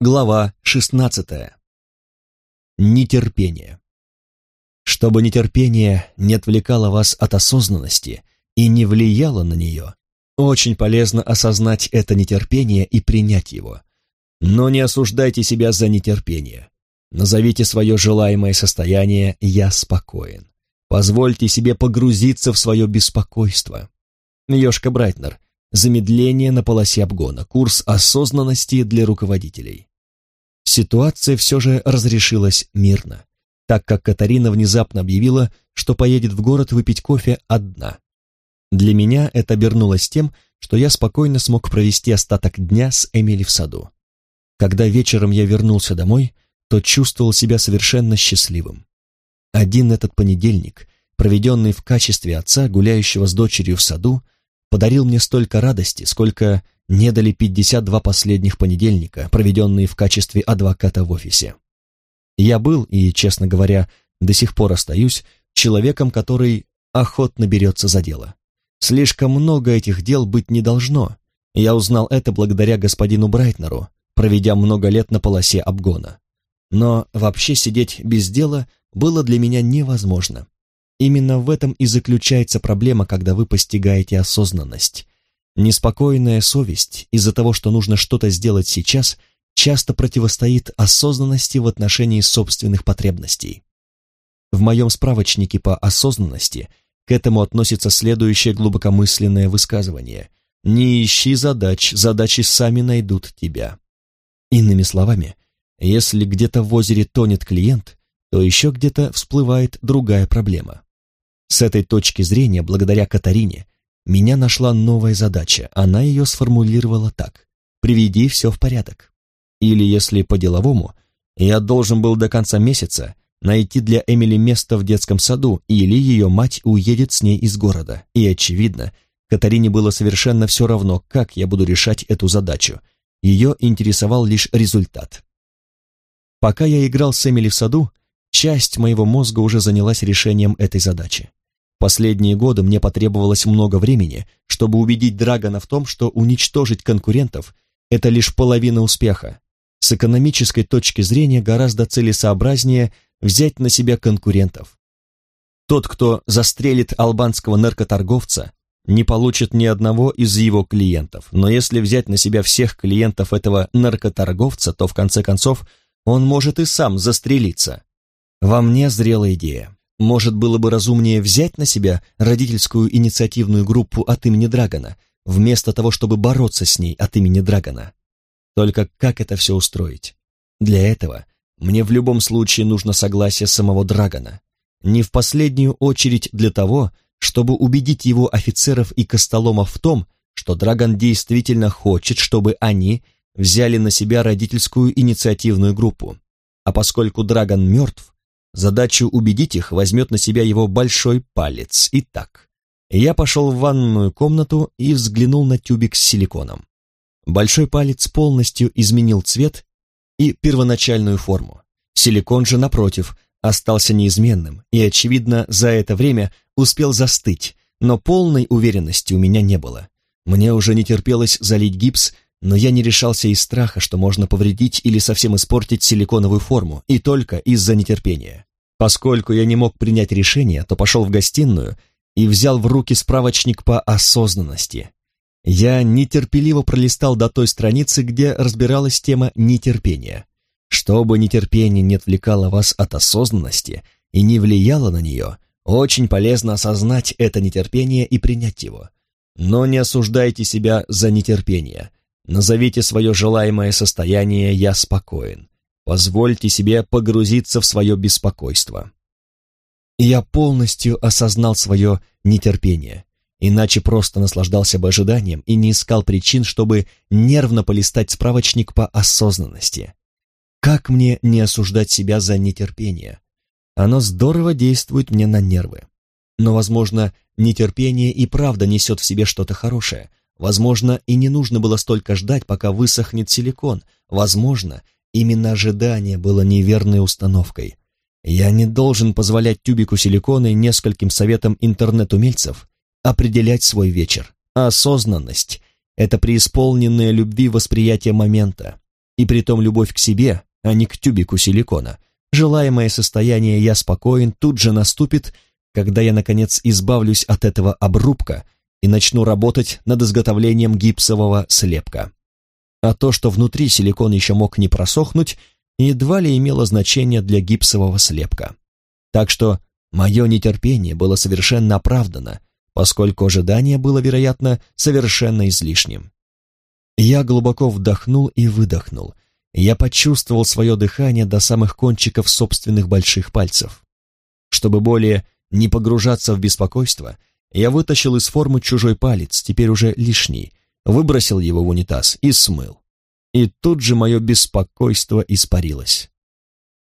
Глава 16. Нетерпение. Чтобы нетерпение не отвлекало вас от осознанности и не влияло на нее, очень полезно осознать это нетерпение и принять его. Но не осуждайте себя за нетерпение. Назовите свое желаемое состояние «я спокоен». Позвольте себе погрузиться в свое беспокойство. Йошка Брайтнер. Замедление на полосе обгона. Курс осознанности для руководителей. Ситуация все же разрешилась мирно, так как Катарина внезапно объявила, что поедет в город выпить кофе одна. Для меня это обернулось тем, что я спокойно смог провести остаток дня с Эмили в саду. Когда вечером я вернулся домой, то чувствовал себя совершенно счастливым. Один этот понедельник, проведенный в качестве отца, гуляющего с дочерью в саду, подарил мне столько радости, сколько не дали 52 последних понедельника, проведенные в качестве адвоката в офисе. Я был, и, честно говоря, до сих пор остаюсь, человеком, который охотно берется за дело. Слишком много этих дел быть не должно. Я узнал это благодаря господину Брайтнеру, проведя много лет на полосе обгона. Но вообще сидеть без дела было для меня невозможно. Именно в этом и заключается проблема, когда вы постигаете осознанность. Неспокойная совесть из-за того, что нужно что-то сделать сейчас, часто противостоит осознанности в отношении собственных потребностей. В моем справочнике по осознанности к этому относится следующее глубокомысленное высказывание «Не ищи задач, задачи сами найдут тебя». Иными словами, если где-то в озере тонет клиент, то еще где-то всплывает другая проблема. С этой точки зрения, благодаря Катарине, меня нашла новая задача. Она ее сформулировала так. «Приведи все в порядок». Или, если по-деловому, я должен был до конца месяца найти для Эмили место в детском саду, или ее мать уедет с ней из города. И, очевидно, Катарине было совершенно все равно, как я буду решать эту задачу. Ее интересовал лишь результат. Пока я играл с Эмили в саду, часть моего мозга уже занялась решением этой задачи. Последние годы мне потребовалось много времени, чтобы убедить Драгона в том, что уничтожить конкурентов – это лишь половина успеха. С экономической точки зрения гораздо целесообразнее взять на себя конкурентов. Тот, кто застрелит албанского наркоторговца, не получит ни одного из его клиентов, но если взять на себя всех клиентов этого наркоторговца, то в конце концов он может и сам застрелиться. Во мне зрела идея. Может, было бы разумнее взять на себя родительскую инициативную группу от имени Драгона, вместо того, чтобы бороться с ней от имени Драгона. Только как это все устроить? Для этого мне в любом случае нужно согласие самого Драгона. Не в последнюю очередь для того, чтобы убедить его офицеров и костоломов в том, что Драгон действительно хочет, чтобы они взяли на себя родительскую инициативную группу. А поскольку Драгон мертв, Задачу убедить их возьмет на себя его большой палец. Итак, я пошел в ванную комнату и взглянул на тюбик с силиконом. Большой палец полностью изменил цвет и первоначальную форму. Силикон же, напротив, остался неизменным и, очевидно, за это время успел застыть, но полной уверенности у меня не было. Мне уже не терпелось залить гипс, но я не решался из страха, что можно повредить или совсем испортить силиконовую форму, и только из-за нетерпения. Поскольку я не мог принять решение, то пошел в гостиную и взял в руки справочник по осознанности. Я нетерпеливо пролистал до той страницы, где разбиралась тема нетерпения. Чтобы нетерпение не отвлекало вас от осознанности и не влияло на нее, очень полезно осознать это нетерпение и принять его. Но не осуждайте себя за нетерпение – Назовите свое желаемое состояние «я спокоен». Позвольте себе погрузиться в свое беспокойство. Я полностью осознал свое нетерпение, иначе просто наслаждался бы ожиданием и не искал причин, чтобы нервно полистать справочник по осознанности. Как мне не осуждать себя за нетерпение? Оно здорово действует мне на нервы. Но, возможно, нетерпение и правда несет в себе что-то хорошее – Возможно, и не нужно было столько ждать, пока высохнет силикон. Возможно, именно ожидание было неверной установкой. Я не должен позволять тюбику силикона и нескольким советам интернет-умельцев определять свой вечер. осознанность — это преисполненное любви восприятие момента. и притом любовь к себе, а не к тюбику силикона. Желаемое состояние «я спокоен» тут же наступит, когда я, наконец, избавлюсь от этого обрубка и начну работать над изготовлением гипсового слепка. А то, что внутри силикон еще мог не просохнуть, едва ли имело значение для гипсового слепка. Так что мое нетерпение было совершенно оправдано, поскольку ожидание было, вероятно, совершенно излишним. Я глубоко вдохнул и выдохнул. Я почувствовал свое дыхание до самых кончиков собственных больших пальцев. Чтобы более не погружаться в беспокойство, я вытащил из формы чужой палец, теперь уже лишний, выбросил его в унитаз и смыл. И тут же мое беспокойство испарилось.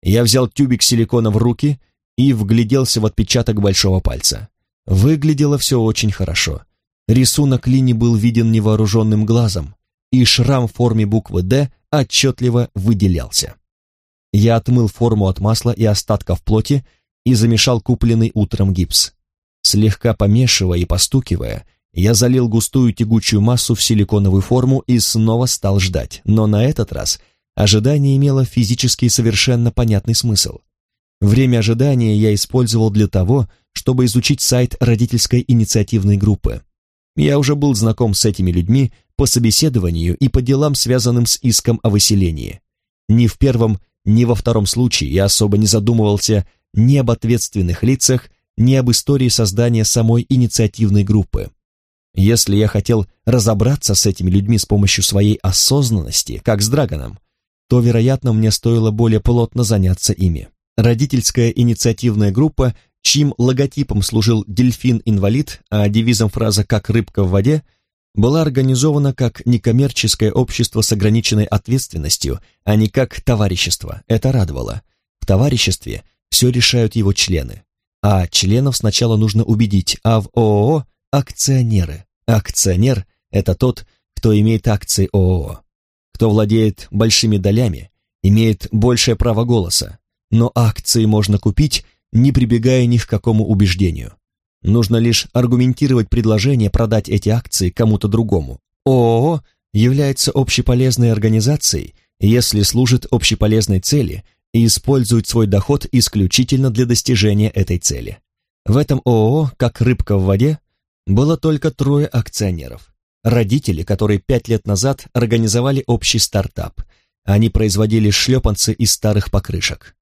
Я взял тюбик силикона в руки и вгляделся в отпечаток большого пальца. Выглядело все очень хорошо. Рисунок линий был виден невооруженным глазом, и шрам в форме буквы «Д» отчетливо выделялся. Я отмыл форму от масла и остатков плоти и замешал купленный утром гипс. Слегка помешивая и постукивая, я залил густую тягучую массу в силиконовую форму и снова стал ждать, но на этот раз ожидание имело физически совершенно понятный смысл. Время ожидания я использовал для того, чтобы изучить сайт родительской инициативной группы. Я уже был знаком с этими людьми по собеседованию и по делам, связанным с иском о выселении. Ни в первом, ни во втором случае я особо не задумывался ни об ответственных лицах, ни об истории создания самой инициативной группы. Если я хотел разобраться с этими людьми с помощью своей осознанности, как с Драгоном, то, вероятно, мне стоило более плотно заняться ими. Родительская инициативная группа, чьим логотипом служил дельфин-инвалид, а девизом фраза «как рыбка в воде», была организована как некоммерческое общество с ограниченной ответственностью, а не как товарищество. Это радовало. В товариществе все решают его члены. А членов сначала нужно убедить, а в ООО – акционеры. Акционер – это тот, кто имеет акции ООО. Кто владеет большими долями, имеет большее право голоса. Но акции можно купить, не прибегая ни к какому убеждению. Нужно лишь аргументировать предложение продать эти акции кому-то другому. ООО является общеполезной организацией, если служит общеполезной цели и использует свой доход исключительно для достижения этой цели. В этом ООО, как рыбка в воде, было только трое акционеров. Родители, которые пять лет назад организовали общий стартап. Они производили шлепанцы из старых покрышек.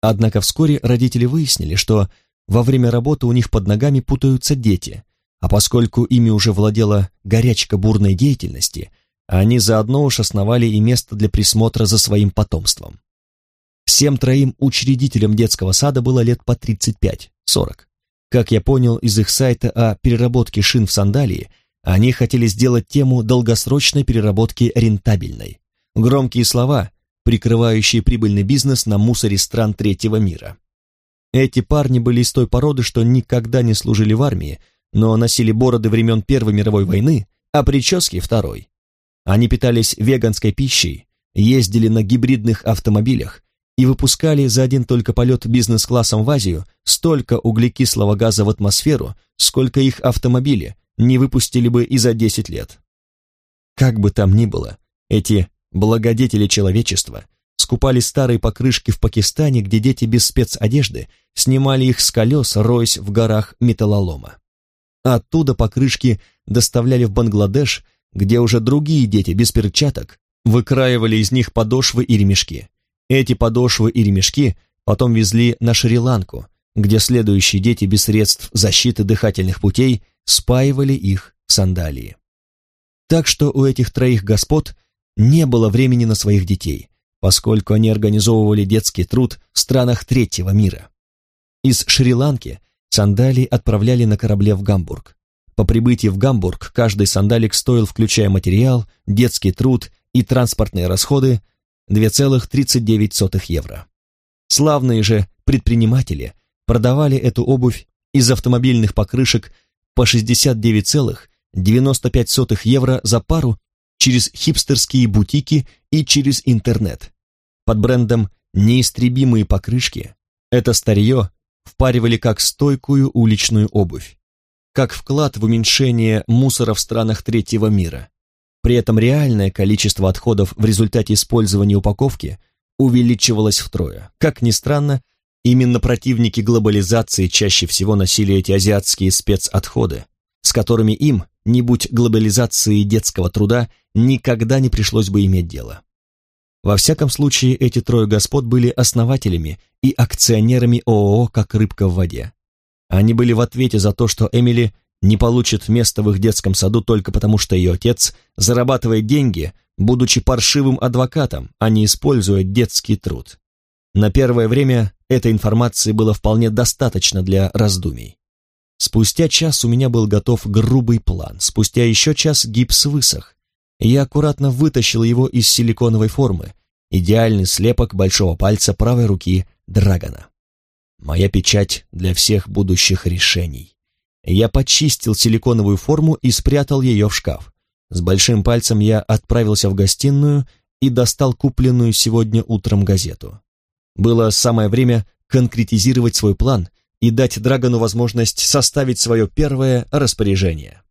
Однако вскоре родители выяснили, что во время работы у них под ногами путаются дети, а поскольку ими уже владела горячка бурной деятельности, они заодно уж основали и место для присмотра за своим потомством. Всем троим учредителям детского сада было лет по 35-40. Как я понял из их сайта о переработке шин в сандалии, они хотели сделать тему долгосрочной переработки рентабельной. Громкие слова, прикрывающие прибыльный бизнес на мусоре стран третьего мира. Эти парни были из той породы, что никогда не служили в армии, но носили бороды времен Первой мировой войны, а прически Второй. Они питались веганской пищей, ездили на гибридных автомобилях и выпускали за один только полет бизнес-классом в Азию столько углекислого газа в атмосферу, сколько их автомобили не выпустили бы и за 10 лет. Как бы там ни было, эти благодетели человечества скупали старые покрышки в Пакистане, где дети без спецодежды снимали их с колес, роясь в горах металлолома. Оттуда покрышки доставляли в Бангладеш, где уже другие дети без перчаток выкраивали из них подошвы и ремешки. Эти подошвы и ремешки потом везли на Шри-Ланку, где следующие дети без средств защиты дыхательных путей спаивали их в сандалии. Так что у этих троих господ не было времени на своих детей, поскольку они организовывали детский труд в странах третьего мира. Из Шри-Ланки сандалии отправляли на корабле в Гамбург. По прибытии в Гамбург каждый сандалик стоил, включая материал, детский труд и транспортные расходы, 2,39 евро. Славные же предприниматели продавали эту обувь из автомобильных покрышек по 69,95 евро за пару через хипстерские бутики и через интернет. Под брендом «Неистребимые покрышки» это старье впаривали как стойкую уличную обувь, как вклад в уменьшение мусора в странах третьего мира. При этом реальное количество отходов в результате использования упаковки увеличивалось втрое. Как ни странно, именно противники глобализации чаще всего носили эти азиатские спецотходы, с которыми им, не будь глобализации детского труда, никогда не пришлось бы иметь дело. Во всяком случае, эти трое господ были основателями и акционерами ООО «Как рыбка в воде». Они были в ответе за то, что Эмили не получит место в их детском саду только потому, что ее отец зарабатывает деньги, будучи паршивым адвокатом, а не используя детский труд. На первое время этой информации было вполне достаточно для раздумий. Спустя час у меня был готов грубый план, спустя еще час гипс высох. Я аккуратно вытащил его из силиконовой формы, идеальный слепок большого пальца правой руки Драгона. Моя печать для всех будущих решений. Я почистил силиконовую форму и спрятал ее в шкаф. С большим пальцем я отправился в гостиную и достал купленную сегодня утром газету. Было самое время конкретизировать свой план и дать Драгону возможность составить свое первое распоряжение.